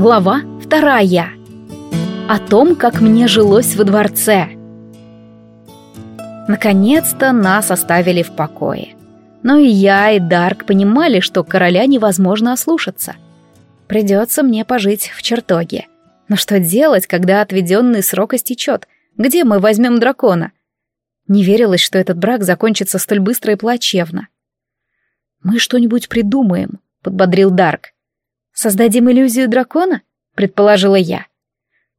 Глава вторая. О том, как мне жилось во дворце. Наконец-то нас оставили в покое. Но и я, и Дарк понимали, что короля невозможно ослушаться. Придется мне пожить в чертоге. Но что делать, когда отведенный срок истечет? Где мы возьмем дракона? Не верилось, что этот брак закончится столь быстро и плачевно. «Мы что-нибудь придумаем», — подбодрил Дарк. «Создадим иллюзию дракона?» — предположила я.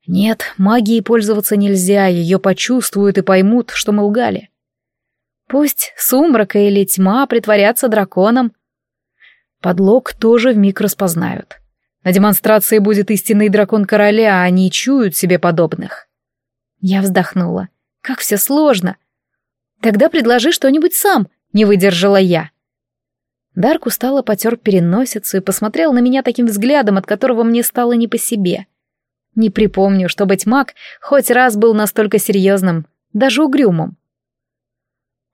«Нет, магией пользоваться нельзя, ее почувствуют и поймут, что мы лгали. Пусть сумрака или тьма притворятся драконом. Подлог тоже вмиг распознают. На демонстрации будет истинный дракон короля, а они чуют себе подобных». Я вздохнула. «Как все сложно!» «Тогда предложи что-нибудь сам», — не выдержала я. Дарк устало потер переносицу и посмотрел на меня таким взглядом, от которого мне стало не по себе. Не припомню, чтобы тьмак хоть раз был настолько серьезным, даже угрюмым.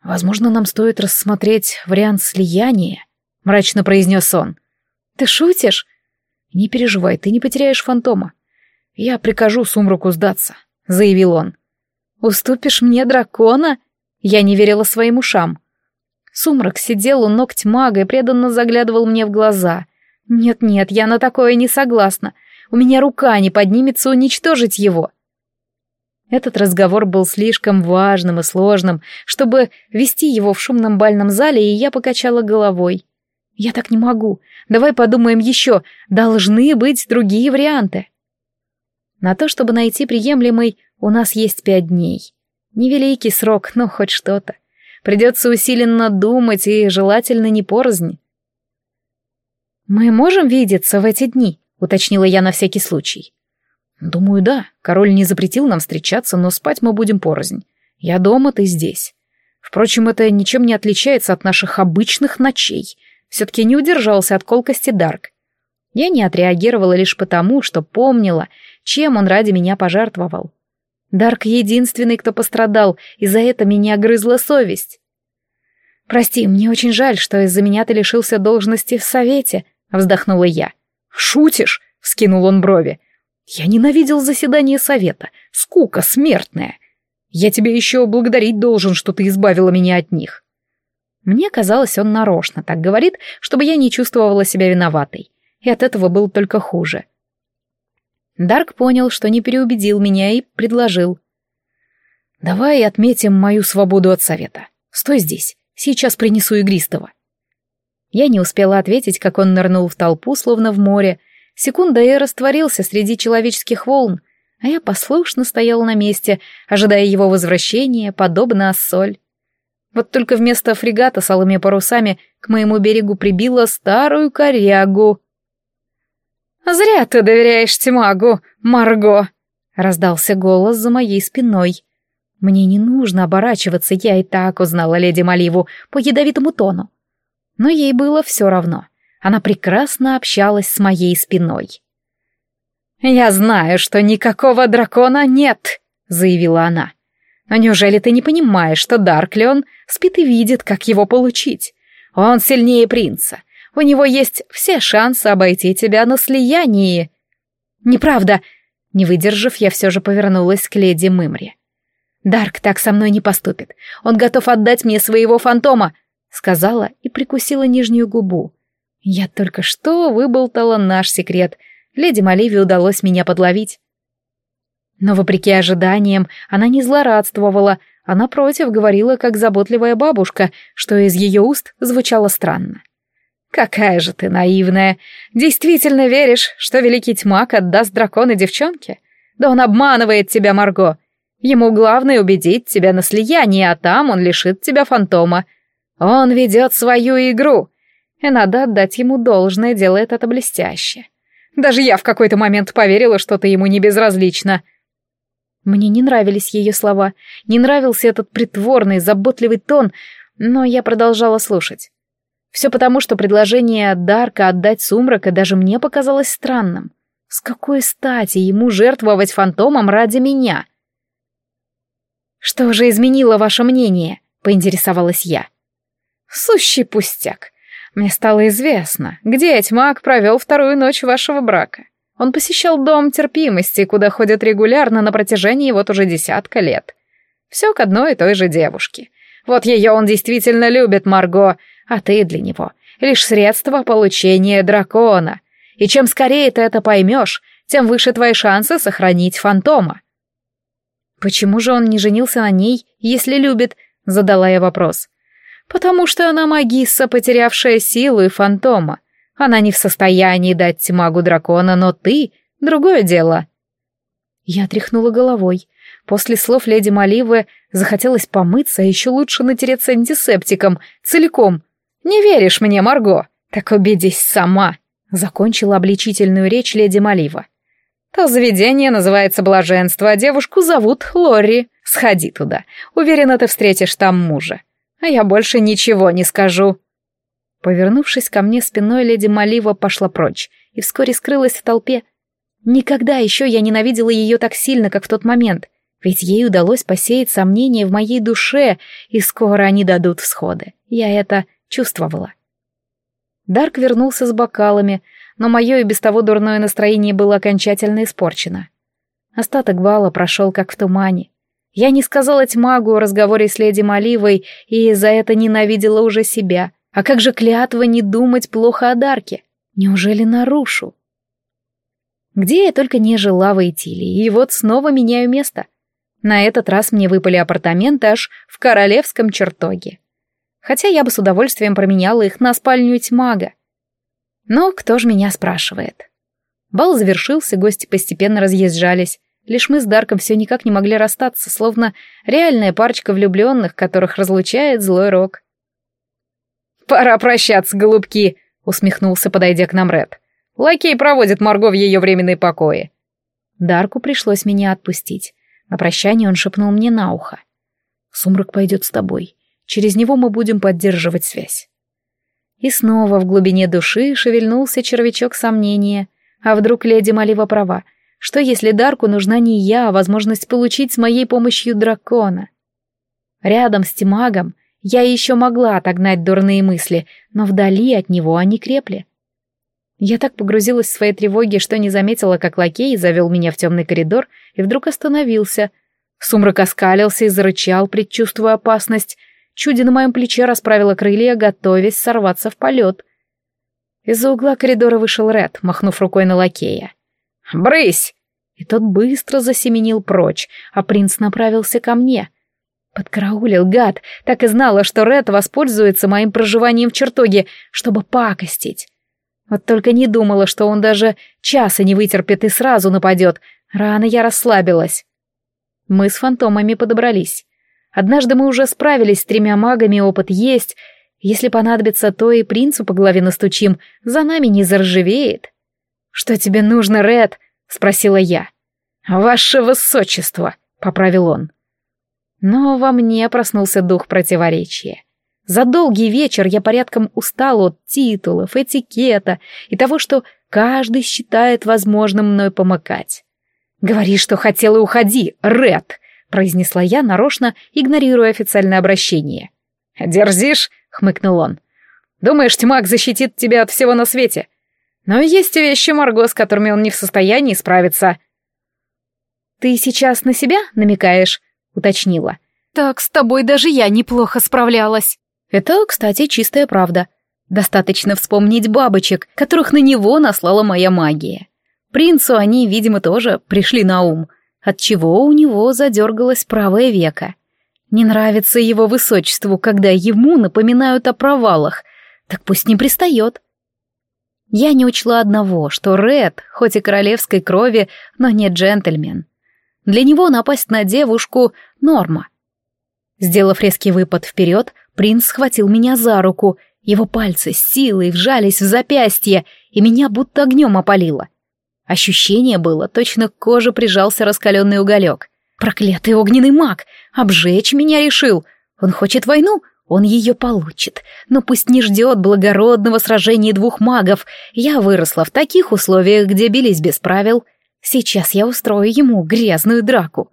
«Возможно, нам стоит рассмотреть вариант слияния», — мрачно произнес он. «Ты шутишь?» «Не переживай, ты не потеряешь фантома. Я прикажу Сумруку сдаться», — заявил он. «Уступишь мне дракона?» Я не верила своим ушам. Сумрак сидел у ног тьмага и преданно заглядывал мне в глаза. «Нет-нет, я на такое не согласна. У меня рука не поднимется уничтожить его». Этот разговор был слишком важным и сложным, чтобы вести его в шумном бальном зале, и я покачала головой. «Я так не могу. Давай подумаем еще. Должны быть другие варианты». На то, чтобы найти приемлемый, у нас есть пять дней. Невеликий срок, но хоть что-то. Придется усиленно думать и желательно не порознь. «Мы можем видеться в эти дни?» — уточнила я на всякий случай. «Думаю, да. Король не запретил нам встречаться, но спать мы будем порознь. Я дома, ты здесь. Впрочем, это ничем не отличается от наших обычных ночей. Все-таки не удержался от колкости Дарк. Я не отреагировала лишь потому, что помнила, чем он ради меня пожертвовал. Дарк единственный, кто пострадал, и за это меня грызла совесть. «Прости, мне очень жаль, что из-за меня ты лишился должности в совете», — вздохнула я. «Шутишь?» — вскинул он брови. «Я ненавидел заседание совета. Скука смертная. Я тебе еще благодарить должен, что ты избавила меня от них». Мне казалось, он нарочно так говорит, чтобы я не чувствовала себя виноватой. И от этого было только хуже. Дарк понял, что не переубедил меня и предложил. «Давай отметим мою свободу от совета. Стой здесь, сейчас принесу игристого». Я не успела ответить, как он нырнул в толпу, словно в море. Секунда и растворился среди человеческих волн, а я послушно стояла на месте, ожидая его возвращения, подобно Ассоль. Вот только вместо фрегата с алыми парусами к моему берегу прибила старую корягу — «Зря ты доверяешь Тимагу, Марго!» — раздался голос за моей спиной. Мне не нужно оборачиваться, я и так узнала леди Маливу по ядовитому тону. Но ей было все равно. Она прекрасно общалась с моей спиной. «Я знаю, что никакого дракона нет», — заявила она. «Но неужели ты не понимаешь, что Дарклион спит и видит, как его получить? Он сильнее принца, у него есть все шансы обойти тебя на слиянии. Неправда. Не выдержав, я все же повернулась к леди Мымре. Дарк так со мной не поступит. Он готов отдать мне своего фантома, сказала и прикусила нижнюю губу. Я только что выболтала наш секрет. Леди Маливи удалось меня подловить. Но, вопреки ожиданиям, она не злорадствовала, а напротив говорила, как заботливая бабушка, что из ее уст звучало странно. «Какая же ты наивная! Действительно веришь, что великий тьмак отдаст дракона девчонке? Да он обманывает тебя, Марго. Ему главное убедить тебя на слияние, а там он лишит тебя фантома. Он ведет свою игру, и надо отдать ему должное, делает это блестяще. Даже я в какой-то момент поверила, что ты ему не безразлична». Мне не нравились ее слова, не нравился этот притворный, заботливый тон, но я продолжала слушать. Все потому, что предложение Дарка отдать сумрака даже мне показалось странным. С какой стати ему жертвовать фантомом ради меня? «Что же изменило ваше мнение?» — поинтересовалась я. «Сущий пустяк. Мне стало известно, где тьмак провел вторую ночь вашего брака. Он посещал дом терпимости, куда ходят регулярно на протяжении вот уже десятка лет. Все к одной и той же девушке. Вот ее он действительно любит, Марго, а ты для него лишь средство получения дракона. И чем скорее ты это поймешь, тем выше твои шансы сохранить фантома. Почему же он не женился на ней, если любит? Задала я вопрос. Потому что она магисса, потерявшая силу и фантома. Она не в состоянии дать магу дракона, но ты — другое дело. Я тряхнула головой. После слов леди Маливы захотелось помыться, а еще лучше натереться антисептиком, целиком. «Не веришь мне, Марго? Так убедись сама!» Закончила обличительную речь леди Малива. То заведение называется «Блаженство», а девушку зовут Лори. Сходи туда. Уверена, ты встретишь там мужа. А я больше ничего не скажу». Повернувшись ко мне спиной, леди Малива пошла прочь и вскоре скрылась в толпе. Никогда еще я ненавидела ее так сильно, как в тот момент, ведь ей удалось посеять сомнения в моей душе, и скоро они дадут всходы. Я это чувствовала. Дарк вернулся с бокалами, но мое и без того дурное настроение было окончательно испорчено. Остаток бала прошел как в тумане. Я не сказала тьмагу о разговоре с леди Маливой и за это ненавидела уже себя. А как же клятва не думать плохо о Дарке? Неужели нарушу? Где я только не жила в Эйтилии, и вот снова меняю место. На этот раз мне выпали апартаменты аж в королевском чертоге. Хотя я бы с удовольствием променяла их на спальню тьмага. Но кто же меня спрашивает? Бал завершился, гости постепенно разъезжались. Лишь мы с Дарком все никак не могли расстаться, словно реальная парочка влюбленных, которых разлучает злой рок. «Пора прощаться, голубки!» — усмехнулся, подойдя к нам Ред. «Лакей проводит Марго в ее временные покои». Дарку пришлось меня отпустить. На прощание он шепнул мне на ухо. «Сумрак пойдет с тобой. Через него мы будем поддерживать связь». И снова в глубине души шевельнулся червячок сомнения. А вдруг леди Малива права? Что если Дарку нужна не я, а возможность получить с моей помощью дракона? Рядом с Тимагом я еще могла отогнать дурные мысли, но вдали от него они крепли. Я так погрузилась в свои тревоги, что не заметила, как лакей завел меня в темный коридор и вдруг остановился. Сумрак оскалился и зарычал, предчувствуя опасность, Чуди на моем плече расправила крылья, готовясь сорваться в полет. Из-за угла коридора вышел Ред, махнув рукой на лакея. «Брысь!» И тот быстро засеменил прочь, а принц направился ко мне. Подкараулил гад, так и знала, что Ред воспользуется моим проживанием в чертоге, чтобы пакостить. Вот только не думала, что он даже часа не вытерпит и сразу нападет. Рано я расслабилась. Мы с фантомами подобрались. Однажды мы уже справились с тремя магами, опыт есть. Если понадобится, то и принцу по голове настучим, за нами не заржавеет. «Что тебе нужно, Ред?» — спросила я. «Ваше высочество», — поправил он. Но во мне проснулся дух противоречия. За долгий вечер я порядком устал от титулов, этикета и того, что каждый считает возможным мной помыкать. «Говори, что хотел и уходи, Ред!» — произнесла я, нарочно игнорируя официальное обращение. «Дерзишь?» — хмыкнул он. «Думаешь, тьмак защитит тебя от всего на свете? Но есть вещи, Марго, с которыми он не в состоянии справиться». «Ты сейчас на себя намекаешь?» — уточнила. «Так с тобой даже я неплохо справлялась». Это, кстати, чистая правда. Достаточно вспомнить бабочек, которых на него наслала моя магия. Принцу они, видимо, тоже пришли на ум — отчего у него задергалось правое веко. Не нравится его высочеству, когда ему напоминают о провалах, так пусть не пристает. Я не учла одного, что Ред, хоть и королевской крови, но не джентльмен. Для него напасть на девушку — норма. Сделав резкий выпад вперед, принц схватил меня за руку, его пальцы с силой вжались в запястье, и меня будто огнем опалило. Ощущение было, точно к коже прижался раскаленный уголек. Проклятый огненный маг! Обжечь меня решил! Он хочет войну? Он ее получит. Но пусть не ждет благородного сражения двух магов. Я выросла в таких условиях, где бились без правил. Сейчас я устрою ему грязную драку.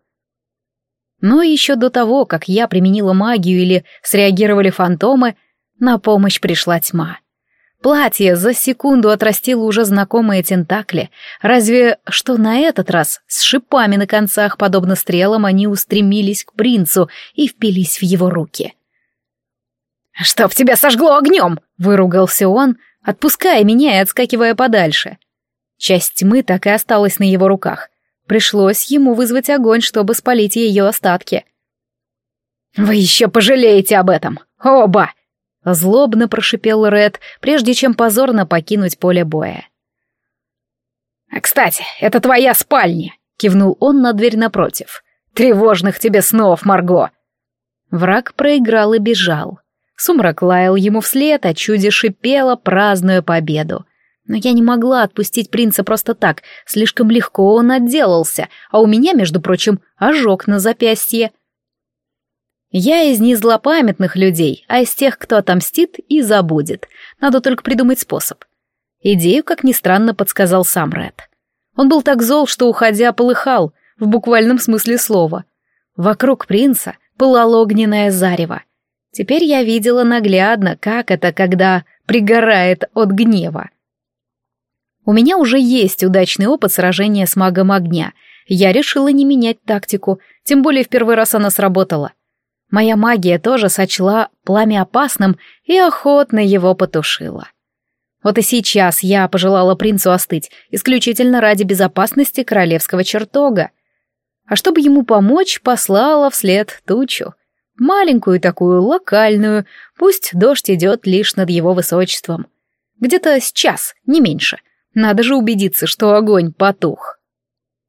Но еще до того, как я применила магию или среагировали фантомы, на помощь пришла тьма. Платье за секунду отрастило уже знакомые тентакли, разве что на этот раз с шипами на концах, подобно стрелам, они устремились к принцу и впились в его руки. «Чтоб тебя сожгло огнем!» — выругался он, отпуская меня и отскакивая подальше. Часть тьмы так и осталась на его руках. Пришлось ему вызвать огонь, чтобы спалить ее остатки. «Вы еще пожалеете об этом! Оба!» Злобно прошипел Ред, прежде чем позорно покинуть поле боя. «А, кстати, это твоя спальня!» — кивнул он на дверь напротив. «Тревожных тебе снов, Марго!» Враг проиграл и бежал. Сумрак лаял ему вслед, а чуди шипело, празднуя победу. Но я не могла отпустить принца просто так, слишком легко он отделался, а у меня, между прочим, ожог на запястье — я из не злопамятных людей, а из тех, кто отомстит и забудет. Надо только придумать способ. Идею, как ни странно, подсказал сам Ред. Он был так зол, что, уходя, полыхал, в буквальном смысле слова. Вокруг принца пылало огненное зарево. Теперь я видела наглядно, как это, когда пригорает от гнева. У меня уже есть удачный опыт сражения с магом огня. Я решила не менять тактику, тем более в первый раз она сработала — Моя магия тоже сочла пламя опасным и охотно его потушила. Вот и сейчас я пожелала принцу остыть, исключительно ради безопасности королевского чертога. А чтобы ему помочь, послала вслед тучу. Маленькую такую, локальную, пусть дождь идет лишь над его высочеством. Где-то с час, не меньше. Надо же убедиться, что огонь потух.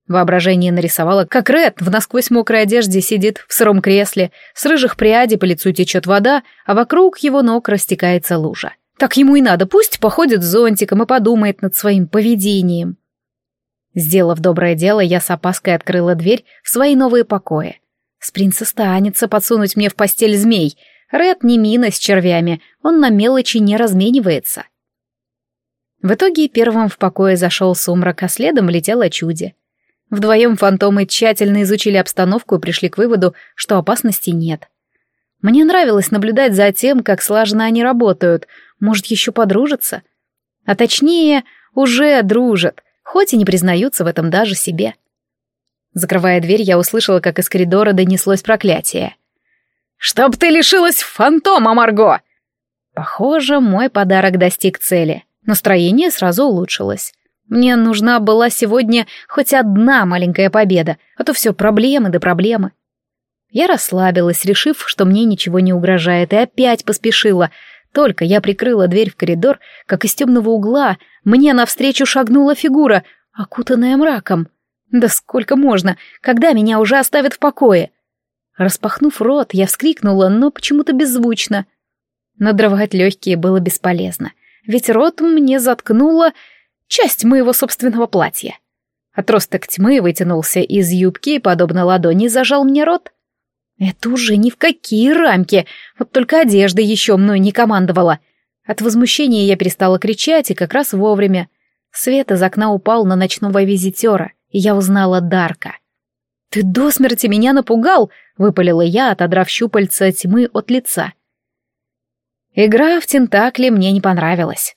Воображение нарисовало, как Ред в насквозь мокрой одежде сидит в сыром кресле, с рыжих прядей по лицу течет вода, а вокруг его ног растекается лужа. Так ему и надо, пусть походит с зонтиком и подумает над своим поведением. Сделав доброе дело, я с опаской открыла дверь в свои новые покои. С принца станется подсунуть мне в постель змей. Ред не мина с червями, он на мелочи не разменивается. В итоге первым в покое зашел сумрак, а следом летело чуди. Вдвоем фантомы тщательно изучили обстановку и пришли к выводу, что опасности нет. Мне нравилось наблюдать за тем, как слаженно они работают, может, еще подружатся. А точнее, уже дружат, хоть и не признаются в этом даже себе. Закрывая дверь, я услышала, как из коридора донеслось проклятие. «Чтоб ты лишилась фантома, Марго!» Похоже, мой подарок достиг цели. Настроение сразу улучшилось. Мне нужна была сегодня хоть одна маленькая победа, а то все проблемы да проблемы. Я расслабилась, решив, что мне ничего не угрожает, и опять поспешила. Только я прикрыла дверь в коридор, как из темного угла мне навстречу шагнула фигура, окутанная мраком. Да сколько можно, когда меня уже оставят в покое? Распахнув рот, я вскрикнула, но почему-то беззвучно. Надрывать легкие было бесполезно, ведь рот мне заткнуло часть моего собственного платья. Отросток тьмы вытянулся из юбки и, подобно ладони, зажал мне рот. Это уже ни в какие рамки, вот только одежда еще мной не командовала. От возмущения я перестала кричать, и как раз вовремя. Свет из окна упал на ночного визитера, и я узнала Дарка. «Ты до смерти меня напугал!» — выпалила я, отодрав щупальца тьмы от лица. Игра в тентакли мне не понравилась.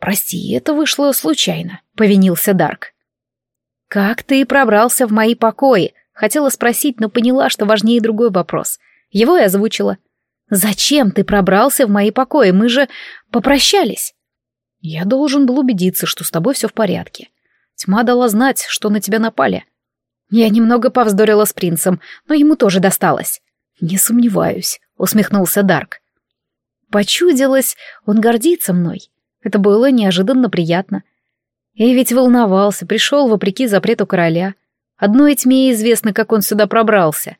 «Прости, это вышло случайно», — повинился Дарк. «Как ты пробрался в мои покои?» Хотела спросить, но поняла, что важнее другой вопрос. Его я озвучила. «Зачем ты пробрался в мои покои? Мы же попрощались». «Я должен был убедиться, что с тобой все в порядке. Тьма дала знать, что на тебя напали». Я немного повздорила с принцем, но ему тоже досталось. «Не сомневаюсь», — усмехнулся Дарк. Почудилось, он гордится мной. Это было неожиданно приятно. И ведь волновался, пришел вопреки запрету короля. Одной тьме известно, как он сюда пробрался.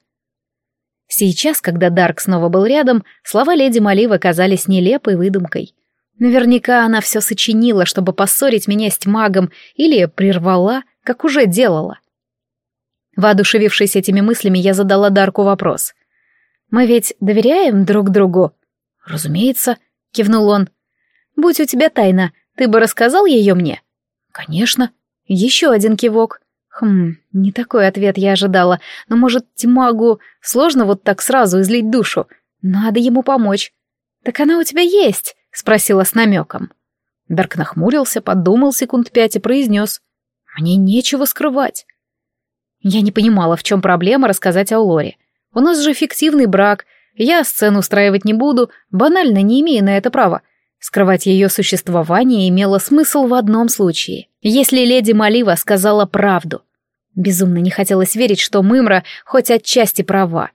Сейчас, когда Дарк снова был рядом, слова леди Маливы казались нелепой выдумкой. Наверняка она все сочинила, чтобы поссорить меня с магом, или прервала, как уже делала. Воодушевившись этими мыслями, я задала Дарку вопрос. «Мы ведь доверяем друг другу?» «Разумеется», — кивнул он. Будь у тебя тайна, ты бы рассказал ее мне? Конечно. Еще один кивок. Хм, не такой ответ я ожидала, но, может, Тимагу сложно вот так сразу излить душу? Надо ему помочь. Так она у тебя есть, — спросила с намеком. Дарк нахмурился, подумал секунд пять и произнес. «Мне нечего скрывать». Я не понимала, в чем проблема рассказать о Лоре. У нас же фиктивный брак, я сцену устраивать не буду, банально не имея на это права. Скрывать ее существование имело смысл в одном случае. Если леди Малива сказала правду. Безумно не хотелось верить, что Мымра хоть отчасти права.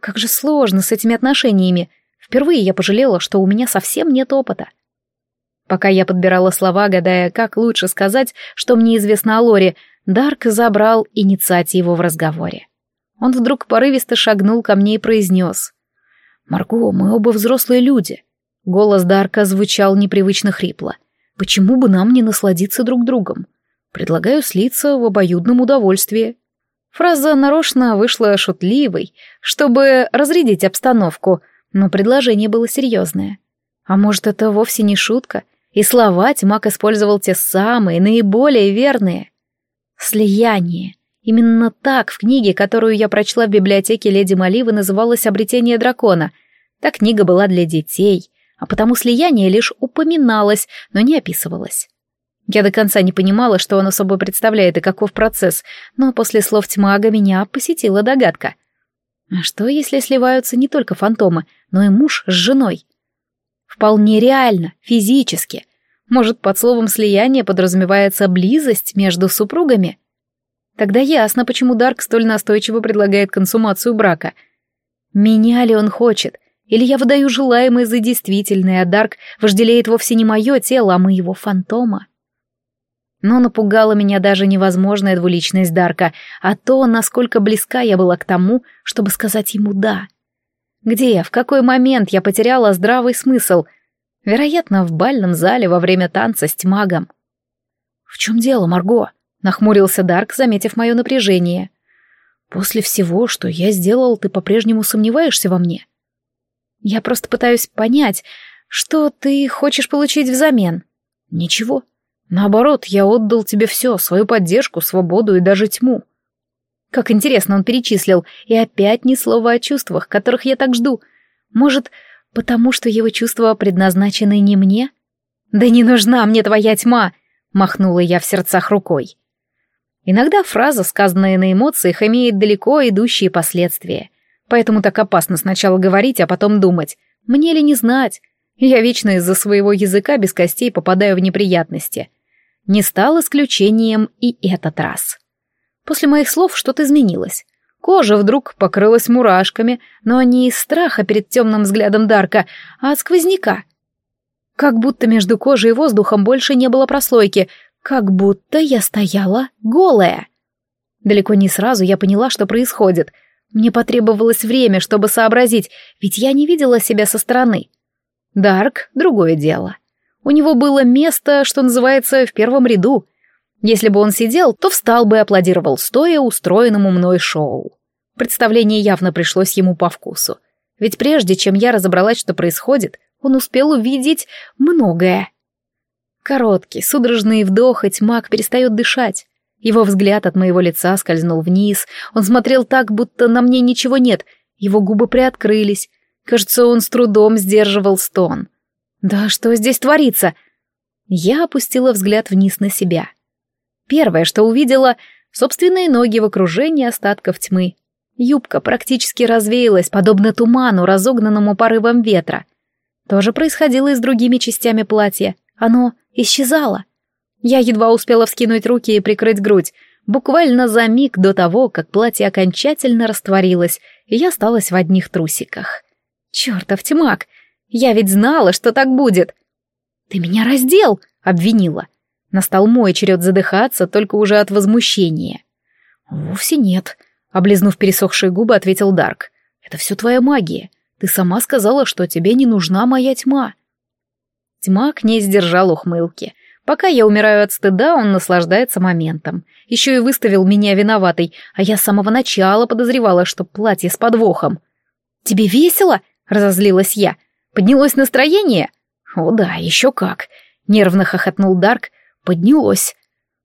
Как же сложно с этими отношениями. Впервые я пожалела, что у меня совсем нет опыта. Пока я подбирала слова, гадая, как лучше сказать, что мне известно о Лоре, Дарк забрал инициативу в разговоре. Он вдруг порывисто шагнул ко мне и произнес. «Марго, мы оба взрослые люди». Голос Дарка звучал непривычно хрипло. «Почему бы нам не насладиться друг другом? Предлагаю слиться в обоюдном удовольствии». Фраза нарочно вышла шутливой, чтобы разрядить обстановку, но предложение было серьезное. А может, это вовсе не шутка, и слова Тимак использовал те самые, наиболее верные. Слияние. Именно так в книге, которую я прочла в библиотеке леди Маливы, называлось «Обретение дракона». Та книга была для детей, а потому слияние лишь упоминалось, но не описывалось. Я до конца не понимала, что оно собой представляет и каков процесс, но после слов Тьмага меня посетила догадка. А что, если сливаются не только фантомы, но и муж с женой? Вполне реально, физически. Может, под словом «слияние» подразумевается близость между супругами? Тогда ясно, почему Дарк столь настойчиво предлагает консумацию брака. Меня ли он хочет? Или я выдаю желаемое за действительное, а Дарк вожделеет вовсе не мое тело, а моего фантома? Но напугала меня даже невозможная двуличность Дарка, а то, насколько близка я была к тому, чтобы сказать ему «да». Где, в какой момент я потеряла здравый смысл? Вероятно, в бальном зале во время танца с тьмагом. «В чем дело, Марго?» — нахмурился Дарк, заметив мое напряжение. «После всего, что я сделал, ты по-прежнему сомневаешься во мне?» «Я просто пытаюсь понять, что ты хочешь получить взамен?» «Ничего. Наоборот, я отдал тебе все, свою поддержку, свободу и даже тьму. Как интересно он перечислил, и опять ни слова о чувствах, которых я так жду. Может, потому что его чувства предназначены не мне? Да не нужна мне твоя тьма, махнула я в сердцах рукой. Иногда фраза, сказанная на эмоциях, имеет далеко идущие последствия. Поэтому так опасно сначала говорить, а потом думать, мне ли не знать. Я вечно из-за своего языка без костей попадаю в неприятности. Не стал исключением и этот раз. После моих слов что-то изменилось. Кожа вдруг покрылась мурашками, но не из страха перед темным взглядом Дарка, а от сквозняка. Как будто между кожей и воздухом больше не было прослойки, как будто я стояла голая. Далеко не сразу я поняла, что происходит. Мне потребовалось время, чтобы сообразить, ведь я не видела себя со стороны. Дарк — другое дело. У него было место, что называется, в первом ряду, если бы он сидел, то встал бы и аплодировал стоя устроенному мной шоу. Представление явно пришлось ему по вкусу. Ведь прежде чем я разобралась, что происходит, он успел увидеть многое. Короткий, судорожный вдох, и тьмак перестает дышать. Его взгляд от моего лица скользнул вниз. Он смотрел так, будто на мне ничего нет. Его губы приоткрылись. Кажется, он с трудом сдерживал стон. «Да что здесь творится?» Я опустила взгляд вниз на себя. Первое, что увидела — собственные ноги в окружении остатков тьмы. Юбка практически развеялась, подобно туману, разогнанному порывом ветра. То же происходило и с другими частями платья. Оно исчезало. Я едва успела вскинуть руки и прикрыть грудь, буквально за миг до того, как платье окончательно растворилось, и я осталась в одних трусиках. Чёртов тьмак! Я ведь знала, что так будет! «Ты меня раздел!» — обвинила. Настал мой черед задыхаться, только уже от возмущения. «Вовсе нет», — облизнув пересохшие губы, ответил Дарк. «Это все твоя магия. Ты сама сказала, что тебе не нужна моя тьма». Тьма к ней сдержал ухмылки. Пока я умираю от стыда, он наслаждается моментом. Еще и выставил меня виноватой, а я с самого начала подозревала, что платье с подвохом. «Тебе весело?» — разозлилась я. «Поднялось настроение?» «О да, еще как!» — нервно хохотнул Дарк, поднялось.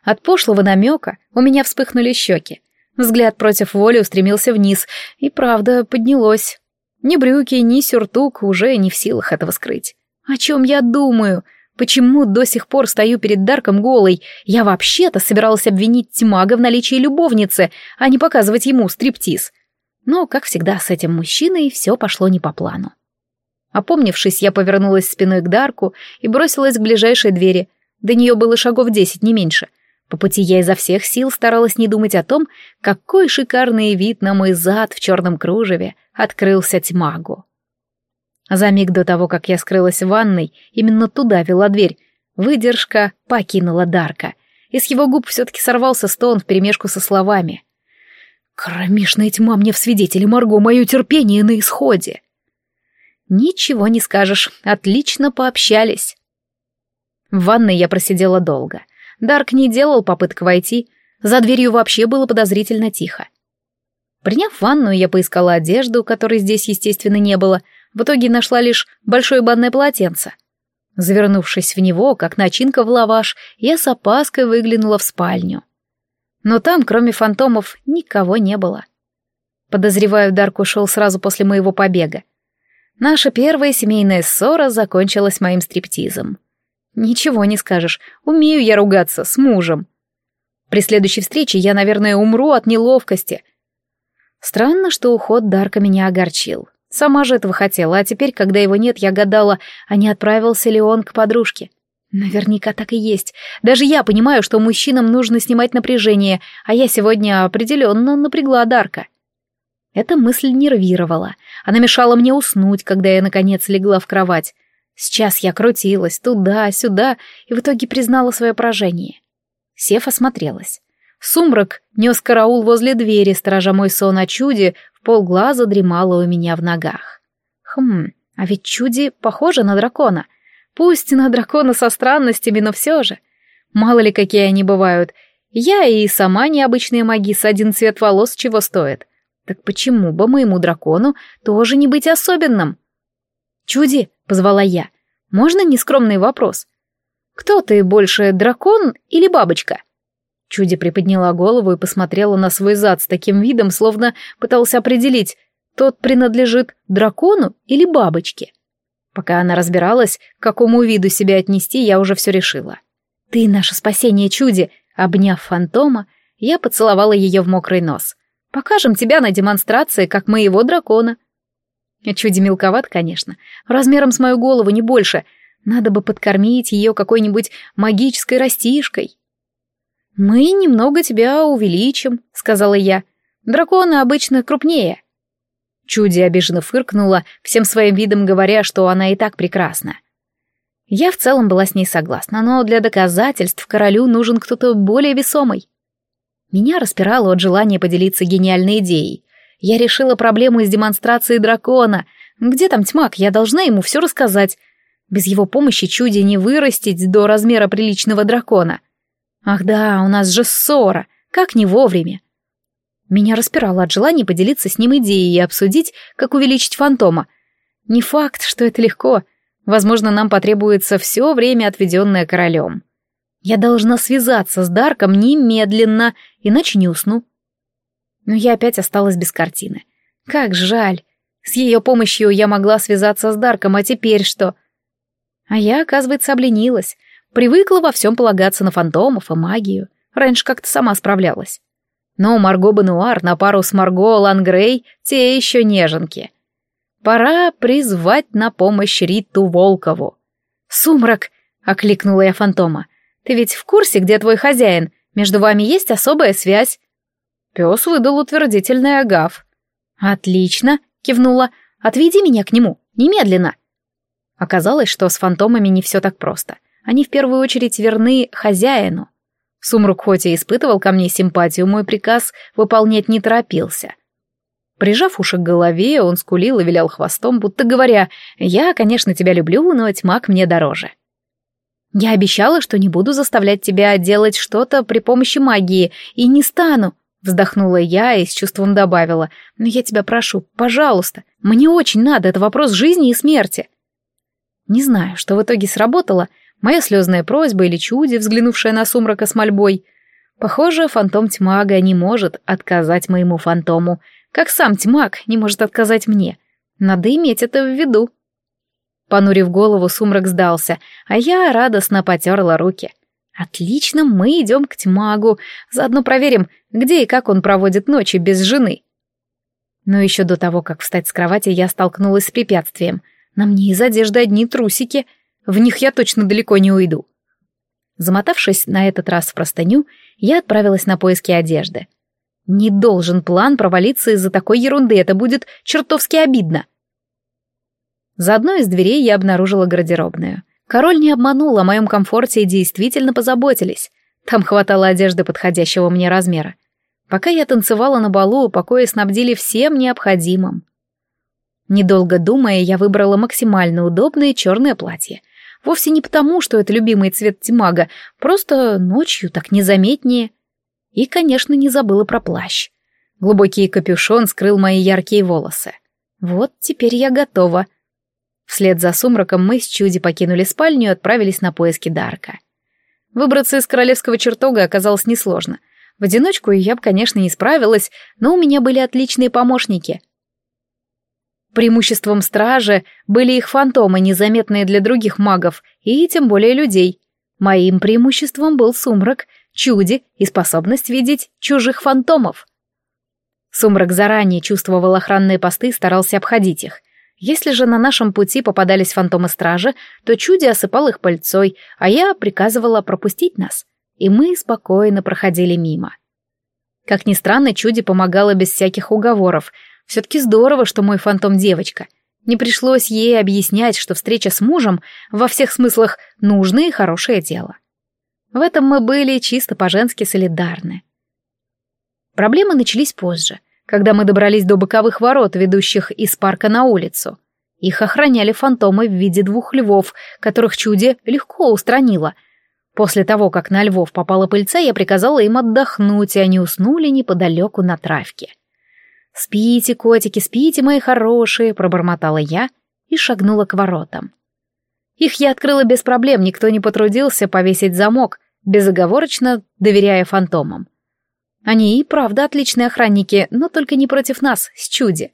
От пошлого намека у меня вспыхнули щеки. Взгляд против воли устремился вниз, и правда поднялось. Ни брюки, ни сюртук уже не в силах этого скрыть. О чем я думаю? Почему до сих пор стою перед Дарком голой? Я вообще-то собиралась обвинить Тьмага в наличии любовницы, а не показывать ему стриптиз. Но, как всегда, с этим мужчиной все пошло не по плану. Опомнившись, я повернулась спиной к Дарку и бросилась к ближайшей двери. До нее было шагов десять, не меньше. По пути я изо всех сил старалась не думать о том, какой шикарный вид на мой зад в черном кружеве открылся тьмагу. За миг до того, как я скрылась в ванной, именно туда вела дверь, выдержка покинула Дарка, и с его губ все-таки сорвался стон вперемешку со словами. «Кромешная тьма мне в свидетели, Марго, мое терпение на исходе!» Ничего не скажешь, отлично пообщались. В ванной я просидела долго. Дарк не делал попыток войти, за дверью вообще было подозрительно тихо. Приняв ванную, я поискала одежду, которой здесь, естественно, не было, в итоге нашла лишь большое банное полотенце. Завернувшись в него, как начинка в лаваш, я с опаской выглянула в спальню. Но там, кроме фантомов, никого не было. Подозреваю, Дарк ушел сразу после моего побега. Наша первая семейная ссора закончилась моим стриптизом. Ничего не скажешь, умею я ругаться с мужем. При следующей встрече я, наверное, умру от неловкости. Странно, что уход Дарка меня огорчил. Сама же этого хотела, а теперь, когда его нет, я гадала, а не отправился ли он к подружке. Наверняка так и есть. Даже я понимаю, что мужчинам нужно снимать напряжение, а я сегодня определенно напрягла Дарка. Эта мысль нервировала. Она мешала мне уснуть, когда я, наконец, легла в кровать. Сейчас я крутилась туда-сюда и в итоге признала свое поражение. Сев осмотрелась. Сумрак нес караул возле двери, сторожа мой сон о чуде, в полглаза дремала у меня в ногах. Хм, а ведь чуди похожа на дракона. Пусть на дракона со странностями, но все же. Мало ли какие они бывают. Я и сама необычная магиса, один цвет волос чего стоит. Так почему бы моему дракону тоже не быть особенным? «Чуди», — позвала я, — «можно нескромный вопрос? Кто ты больше, дракон или бабочка?» Чуди приподняла голову и посмотрела на свой зад с таким видом, словно пытался определить, тот принадлежит дракону или бабочке. Пока она разбиралась, к какому виду себя отнести, я уже все решила. «Ты наше спасение, Чуди!» Обняв фантома, я поцеловала ее в мокрый нос. Покажем тебя на демонстрации, как моего дракона. Чуди мелковат, конечно. Размером с мою голову, не больше. Надо бы подкормить ее какой-нибудь магической растишкой. «Мы немного тебя увеличим», — сказала я. «Драконы обычно крупнее». Чуди обиженно фыркнула, всем своим видом говоря, что она и так прекрасна. Я в целом была с ней согласна, но для доказательств королю нужен кто-то более весомый. Меня распирало от желания поделиться гениальной идеей. Я решила проблему с демонстрацией дракона. Где там тьмак? Я должна ему все рассказать. Без его помощи чуди не вырастить до размера приличного дракона. Ах да, у нас же ссора. Как не вовремя. Меня распирало от желания поделиться с ним идеей и обсудить, как увеличить фантома. Не факт, что это легко. Возможно, нам потребуется все время, отведенное королем. Я должна связаться с Дарком немедленно, иначе не усну. Но я опять осталась без картины. Как жаль. С ее помощью я могла связаться с Дарком, а теперь что? А я, оказывается, обленилась. Привыкла во всем полагаться на фантомов и магию. Раньше как-то сама справлялась. Но Марго Бануар на пару с Марго Лангрей — те еще неженки. Пора призвать на помощь Риту Волкову. «Сумрак!» — окликнула я фантома. Ты ведь в курсе, где твой хозяин? Между вами есть особая связь?» Пес выдал утвердительный агав. «Отлично», — кивнула. «Отведи меня к нему, немедленно». Оказалось, что с фантомами не все так просто. Они в первую очередь верны хозяину. Сумрук хоть и испытывал ко мне симпатию, мой приказ выполнять не торопился. Прижав уши к голове, он скулил и вилял хвостом, будто говоря, «Я, конечно, тебя люблю, но тьмак мне дороже». Я обещала, что не буду заставлять тебя делать что-то при помощи магии, и не стану, вздохнула я и с чувством добавила. Но я тебя прошу, пожалуйста, мне очень надо, это вопрос жизни и смерти. Не знаю, что в итоге сработало, моя слезная просьба или чуди, взглянувшая на сумрака с мольбой. Похоже, фантом тьмага не может отказать моему фантому, как сам тьмак не может отказать мне. Надо иметь это в виду. Понурив голову, сумрак сдался, а я радостно потерла руки. Отлично, мы идем к тьмагу, заодно проверим, где и как он проводит ночи без жены. Но еще до того, как встать с кровати, я столкнулась с препятствием. На мне из одежды одни трусики, в них я точно далеко не уйду. Замотавшись на этот раз в простыню, я отправилась на поиски одежды. Не должен план провалиться из-за такой ерунды, это будет чертовски обидно. За одной из дверей я обнаружила гардеробную. Король не обманул, о моем комфорте и действительно позаботились. Там хватало одежды подходящего мне размера. Пока я танцевала на балу, покои снабдили всем необходимым. Недолго думая, я выбрала максимально удобное черное платье — Вовсе не потому, что это любимый цвет Тимага, просто ночью так незаметнее. И, конечно, не забыла про плащ. Глубокий капюшон скрыл мои яркие волосы. Вот теперь я готова. Вслед за сумраком мы с Чуди покинули спальню и отправились на поиски Дарка. Выбраться из королевского чертога оказалось несложно. В одиночку я бы, конечно, не справилась, но у меня были отличные помощники — Преимуществом стражи были их фантомы, незаметные для других магов, и тем более людей. Моим преимуществом был сумрак, чуди и способность видеть чужих фантомов. Сумрак заранее чувствовал охранные посты и старался обходить их. Если же на нашем пути попадались фантомы стражи, то чуди осыпал их пыльцой, а я приказывала пропустить нас, и мы спокойно проходили мимо. Как ни странно, чуди помогала без всяких уговоров — все-таки здорово, что мой фантом девочка. Не пришлось ей объяснять, что встреча с мужем во всех смыслах нужное и хорошее дело. В этом мы были чисто по-женски солидарны. Проблемы начались позже, когда мы добрались до боковых ворот, ведущих из парка на улицу. Их охраняли фантомы в виде двух львов, которых чуде легко устранило. После того, как на львов попала пыльца, я приказала им отдохнуть, и они уснули неподалеку на травке. «Спите, котики, спите, мои хорошие», — пробормотала я и шагнула к воротам. Их я открыла без проблем, никто не потрудился повесить замок, безоговорочно доверяя фантомам. Они и правда отличные охранники, но только не против нас, с чуди.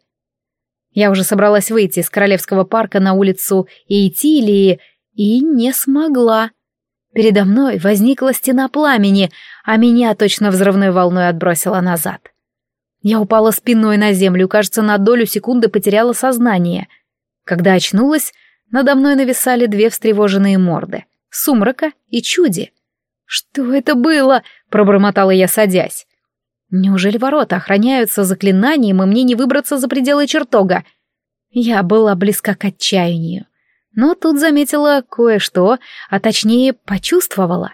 Я уже собралась выйти из Королевского парка на улицу Эйтилии и не смогла. Передо мной возникла стена пламени, а меня точно взрывной волной отбросила назад. Я упала спиной на землю, кажется, на долю секунды потеряла сознание. Когда очнулась, надо мной нависали две встревоженные морды — сумрака и чуди. «Что это было?» — пробормотала я, садясь. «Неужели ворота охраняются заклинанием, и мне не выбраться за пределы чертога?» Я была близка к отчаянию. Но тут заметила кое-что, а точнее почувствовала.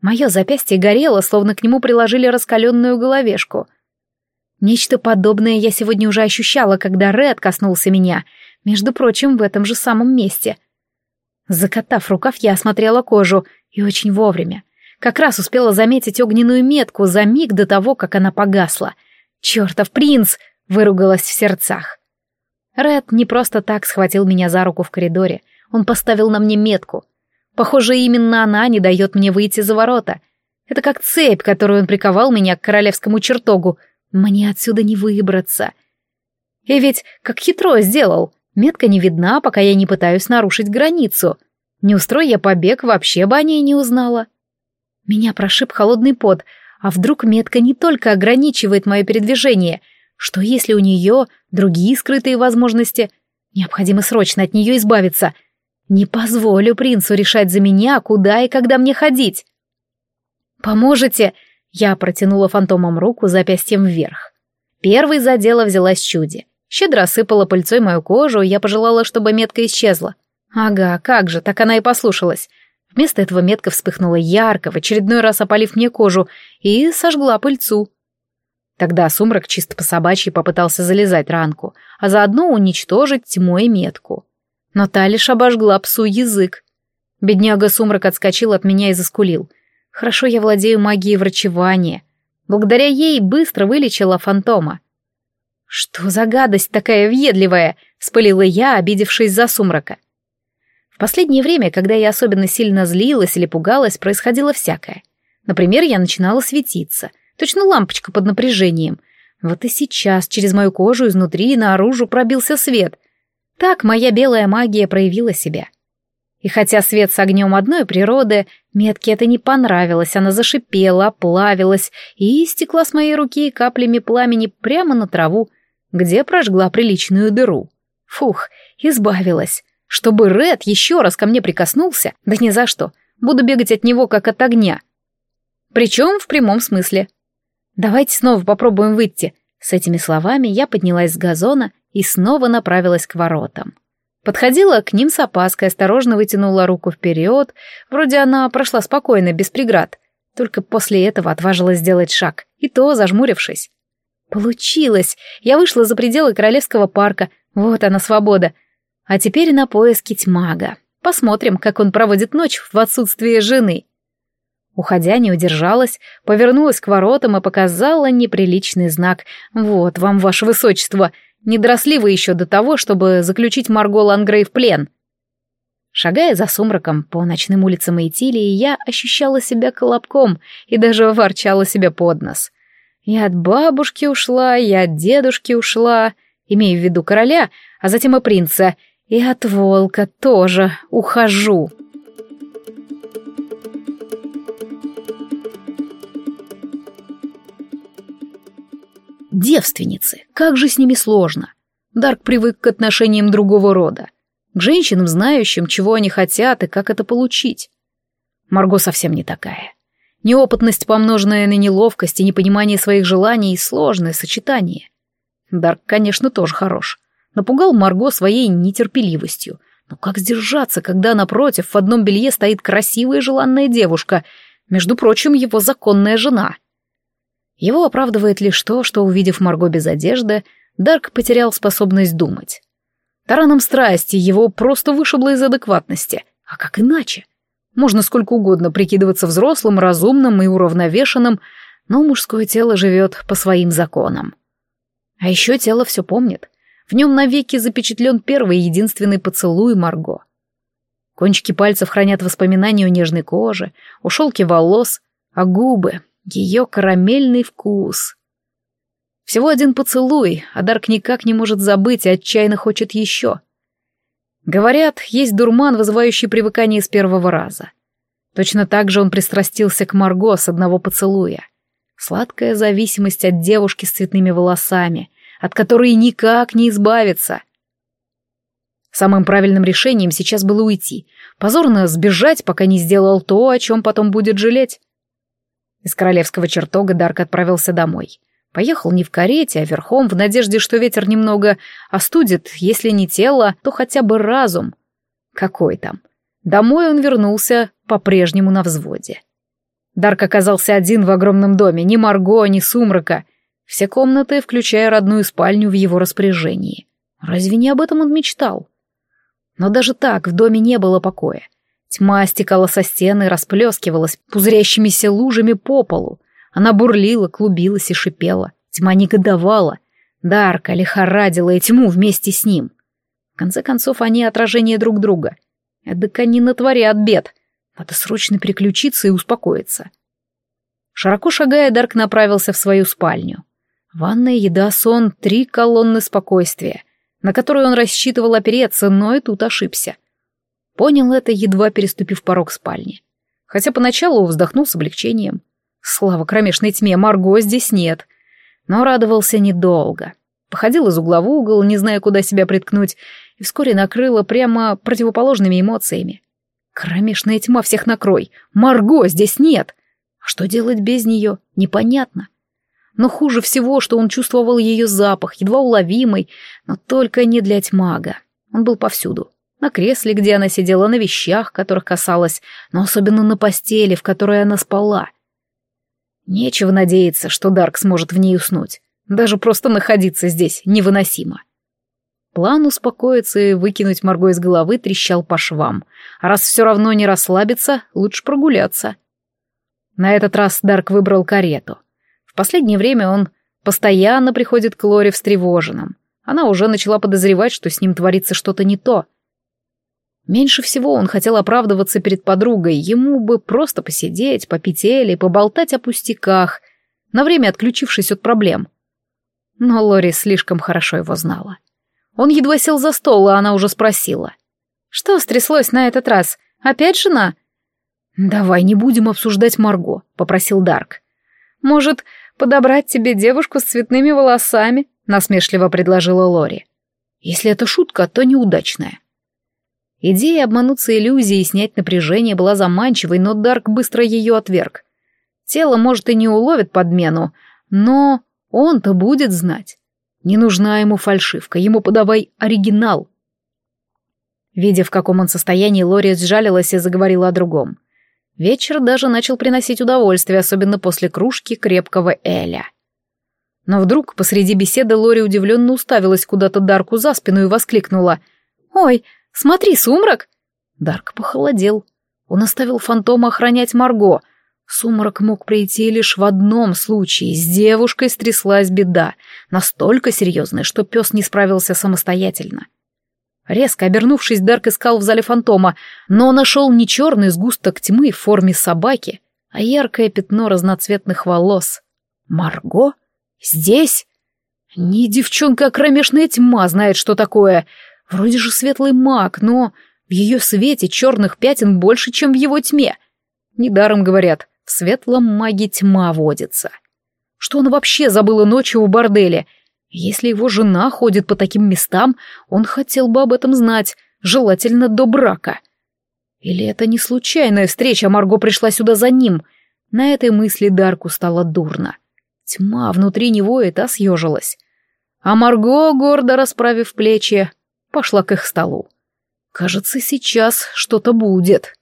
Мое запястье горело, словно к нему приложили раскаленную головешку. Нечто подобное я сегодня уже ощущала, когда Ред коснулся меня, между прочим, в этом же самом месте. Закатав рукав, я осмотрела кожу, и очень вовремя. Как раз успела заметить огненную метку за миг до того, как она погасла. «Чертов принц!» — выругалась в сердцах. Ред не просто так схватил меня за руку в коридоре. Он поставил на мне метку. Похоже, именно она не дает мне выйти за ворота. Это как цепь, которую он приковал меня к королевскому чертогу — мне отсюда не выбраться. И ведь как хитро сделал. Метка не видна, пока я не пытаюсь нарушить границу. Не устрой я побег, вообще бы о ней не узнала. Меня прошиб холодный пот, а вдруг метка не только ограничивает мое передвижение, что если у нее другие скрытые возможности? Необходимо срочно от нее избавиться. Не позволю принцу решать за меня, куда и когда мне ходить. «Поможете?» Я протянула фантомом руку запястьем вверх. Первой за дело взялась чуди. Щедро осыпала пыльцой мою кожу, и я пожелала, чтобы метка исчезла. Ага, как же, так она и послушалась. Вместо этого метка вспыхнула ярко, в очередной раз опалив мне кожу, и сожгла пыльцу. Тогда сумрак чисто по-собачьи попытался залезать ранку, а заодно уничтожить тьмой метку. Но та лишь обожгла псу язык. Бедняга сумрак отскочил от меня и заскулил — Хорошо я владею магией врачевания. Благодаря ей быстро вылечила фантома. «Что за гадость такая въедливая?» — спылила я, обидевшись за сумрака. В последнее время, когда я особенно сильно злилась или пугалась, происходило всякое. Например, я начинала светиться, точно лампочка под напряжением. Вот и сейчас через мою кожу изнутри наружу пробился свет. Так моя белая магия проявила себя. И хотя свет с огнем одной природы, метке это не понравилось, она зашипела, оплавилась и истекла с моей руки каплями пламени прямо на траву, где прожгла приличную дыру. Фух, избавилась. Чтобы Ред еще раз ко мне прикоснулся, да ни за что. Буду бегать от него, как от огня. Причем в прямом смысле. Давайте снова попробуем выйти. С этими словами я поднялась с газона и снова направилась к воротам. Подходила к ним с опаской, осторожно вытянула руку вперед, вроде она прошла спокойно, без преград. Только после этого отважилась сделать шаг, и то зажмурившись. Получилось! Я вышла за пределы Королевского парка, вот она свобода. А теперь на поиски тьмага. Посмотрим, как он проводит ночь в отсутствие жены. Уходя, не удержалась, повернулась к воротам и показала неприличный знак. «Вот вам, ваше высочество!» Не доросли вы еще до того, чтобы заключить Марго Лангрей в плен. Шагая за сумраком по ночным улицам Эйтилии, я ощущала себя колобком и даже ворчала себе под нос. Я от бабушки ушла, я от дедушки ушла, имею в виду короля, а затем и принца, и от волка тоже ухожу. Девственницы, как же с ними сложно. Дарк привык к отношениям другого рода, к женщинам, знающим, чего они хотят и как это получить. Марго совсем не такая. Неопытность, помноженная на неловкость и непонимание своих желаний, сложное сочетание. Дарк, конечно, тоже хорош. Напугал Марго своей нетерпеливостью. Но как сдержаться, когда напротив в одном белье стоит красивая желанная девушка, между прочим, его законная жена — его оправдывает лишь то, что, увидев Марго без одежды, Дарк потерял способность думать. Тараном страсти его просто вышибло из адекватности. А как иначе? Можно сколько угодно прикидываться взрослым, разумным и уравновешенным, но мужское тело живет по своим законам. А еще тело все помнит. В нем навеки запечатлен первый и единственный поцелуй Марго. Кончики пальцев хранят воспоминания о нежной коже, о шелке волос, а губы, ее карамельный вкус. Всего один поцелуй, а Дарк никак не может забыть и отчаянно хочет еще. Говорят, есть дурман, вызывающий привыкание с первого раза. Точно так же он пристрастился к Марго с одного поцелуя. Сладкая зависимость от девушки с цветными волосами, от которой никак не избавиться. Самым правильным решением сейчас было уйти, позорно сбежать, пока не сделал то, о чем потом будет жалеть. Из королевского чертога Дарк отправился домой. Поехал не в карете, а верхом, в надежде, что ветер немного остудит, если не тело, то хотя бы разум. Какой там? Домой он вернулся по-прежнему на взводе. Дарк оказался один в огромном доме, ни Марго, ни Сумрака. Все комнаты, включая родную спальню, в его распоряжении. Разве не об этом он мечтал? Но даже так в доме не было покоя. Тьма стекала со стены, расплескивалась пузырящимися лужами по полу. Она бурлила, клубилась и шипела. Тьма негодовала. Дарка лихорадила и тьму вместе с ним. В конце концов, они отражение друг друга. Эдак они натворят бед. Надо срочно переключиться и успокоиться. Широко шагая, Дарк направился в свою спальню. Ванная, еда, сон, три колонны спокойствия, на которые он рассчитывал опереться, но и тут ошибся. Понял это, едва переступив порог спальни. Хотя поначалу вздохнул с облегчением. Слава кромешной тьме, Марго здесь нет. Но радовался недолго. Походил из угла в угол, не зная, куда себя приткнуть, и вскоре накрыло прямо противоположными эмоциями. Кромешная тьма всех накрой. Марго здесь нет. А что делать без нее, непонятно. Но хуже всего, что он чувствовал ее запах, едва уловимый, но только не для тьмага. Он был повсюду на кресле, где она сидела, на вещах, которых касалась, но особенно на постели, в которой она спала. Нечего надеяться, что Дарк сможет в ней уснуть. Даже просто находиться здесь невыносимо. План успокоиться и выкинуть Марго из головы трещал по швам. А раз все равно не расслабиться, лучше прогуляться. На этот раз Дарк выбрал карету. В последнее время он постоянно приходит к Лоре встревоженным. Она уже начала подозревать, что с ним творится что-то не то. Меньше всего он хотел оправдываться перед подругой, ему бы просто посидеть, попить или поболтать о пустяках, на время отключившись от проблем. Но Лори слишком хорошо его знала. Он едва сел за стол, а она уже спросила. «Что стряслось на этот раз? Опять жена?» «Давай не будем обсуждать Марго», — попросил Дарк. «Может, подобрать тебе девушку с цветными волосами?» — насмешливо предложила Лори. «Если это шутка, то неудачная». Идея обмануться иллюзией и снять напряжение была заманчивой, но Дарк быстро ее отверг. Тело, может, и не уловит подмену, но он-то будет знать. Не нужна ему фальшивка, ему подавай оригинал. Видя, в каком он состоянии, Лори сжалилась и заговорила о другом. Вечер даже начал приносить удовольствие, особенно после кружки крепкого Эля. Но вдруг посреди беседы Лори удивленно уставилась куда-то Дарку за спину и воскликнула. «Ой, смотри, сумрак!» Дарк похолодел. Он оставил фантома охранять Марго — Сумрак мог прийти лишь в одном случае. С девушкой стряслась беда, настолько серьезная, что пес не справился самостоятельно. Резко обернувшись, Дарк искал в зале фантома, но нашел не черный сгусток тьмы в форме собаки, а яркое пятно разноцветных волос. «Марго? Здесь?» «Не девчонка, а кромешная тьма знает, что такое. Вроде же светлый маг, но в ее свете черных пятен больше, чем в его тьме. Недаром говорят, в светлом маге тьма водится. Что он вообще забыл ночью в борделе? Если его жена ходит по таким местам, он хотел бы об этом знать, желательно до брака. Или это не случайная встреча, Марго пришла сюда за ним? На этой мысли Дарку стало дурно. Тьма внутри него и та съежилась. А Марго, гордо расправив плечи, пошла к их столу. Кажется, сейчас что-то будет.